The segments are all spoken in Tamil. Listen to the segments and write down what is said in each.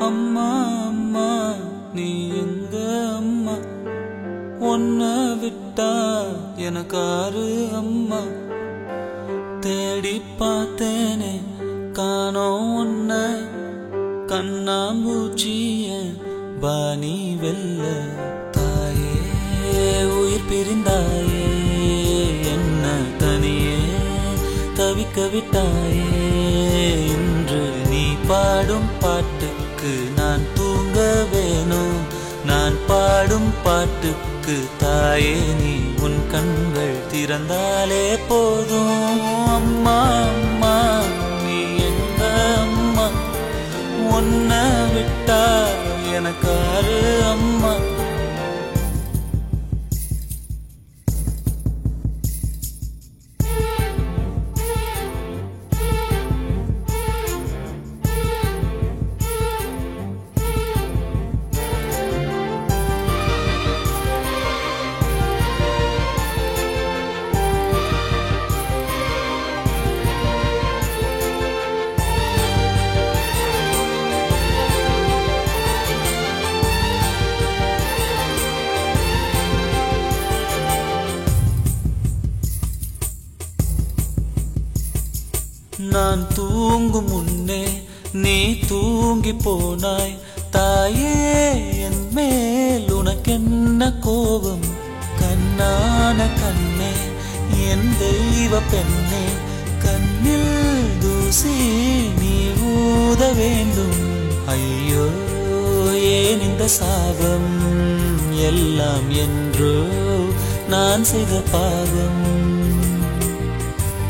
அம்மா அம்மா நீ எங்க அம்மா? ஒன்ன விட்டா எனக்காரு அம்மா. தேடி பார்த்தேனே காணோம் ஒன்ன கண்ணாம்பூச்சிய பாணி வெல்ல. தாயே உயிர் பிரிந்தாயே என்ன தனியே தவிக்க விட்டாயே. இன்று நீ பாடும் பாட்டு பாட்டுக்கு நான் தூங்க வேணும். நான் பாடும் பாட்டுக்கு தாயே நீ உன் கண்கள் திறந்தாலே போதும். அம்மா அம்மா நீ எங்க அம்மா? உன்ன விட்டா எனக்காரு அம்மா. நான் தூங்கும் முன்னே நீ தூங்கி போனாய். தாயே என் மேல் உனக்கென்ன கோபம்? கண்ணான கண்ணே என் தெய்வ பெண்ணே கண்ணில் தூசி நீ ஊத வேண்டும். ஐயோ ஏன் இந்த சாபம்? எல்லாம் என்றோ நான் செய்த பாவம்.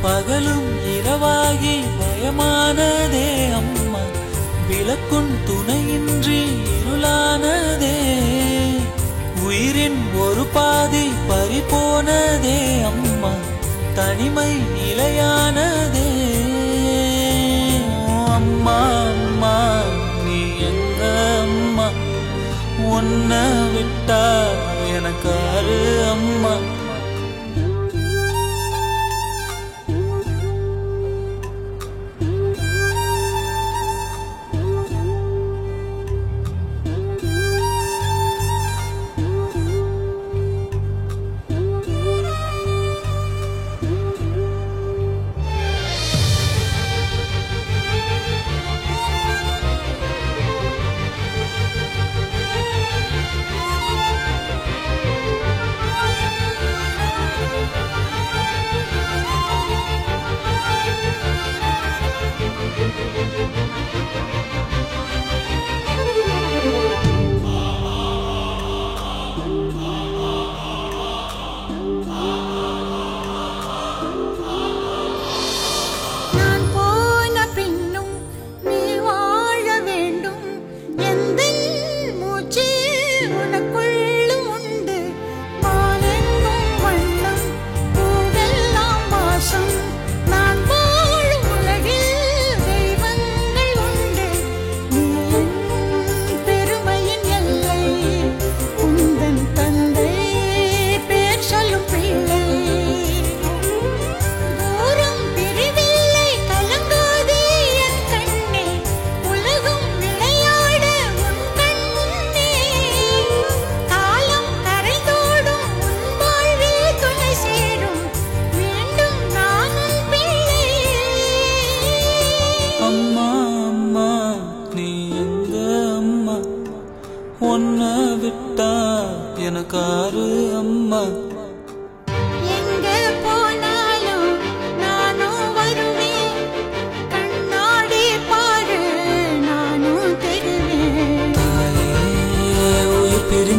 பகலும் இரவாகி பயமானதே அம்மா. விளக்கும் துணையின்றி இருளானதே. உயிரின் ஒரு பாதி பறிபோனதே அம்மா. தனிமை நிலையானதே. அம்மா அம்மா நீ எங்க அம்மா? உன்னை விட்டா எனக்காரு அம்மா.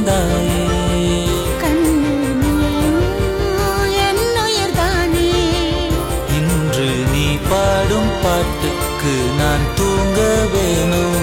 வந்தாயே இன்று நீ பாடும் பாட்டுக்கு நான் தூங்க வேணும்.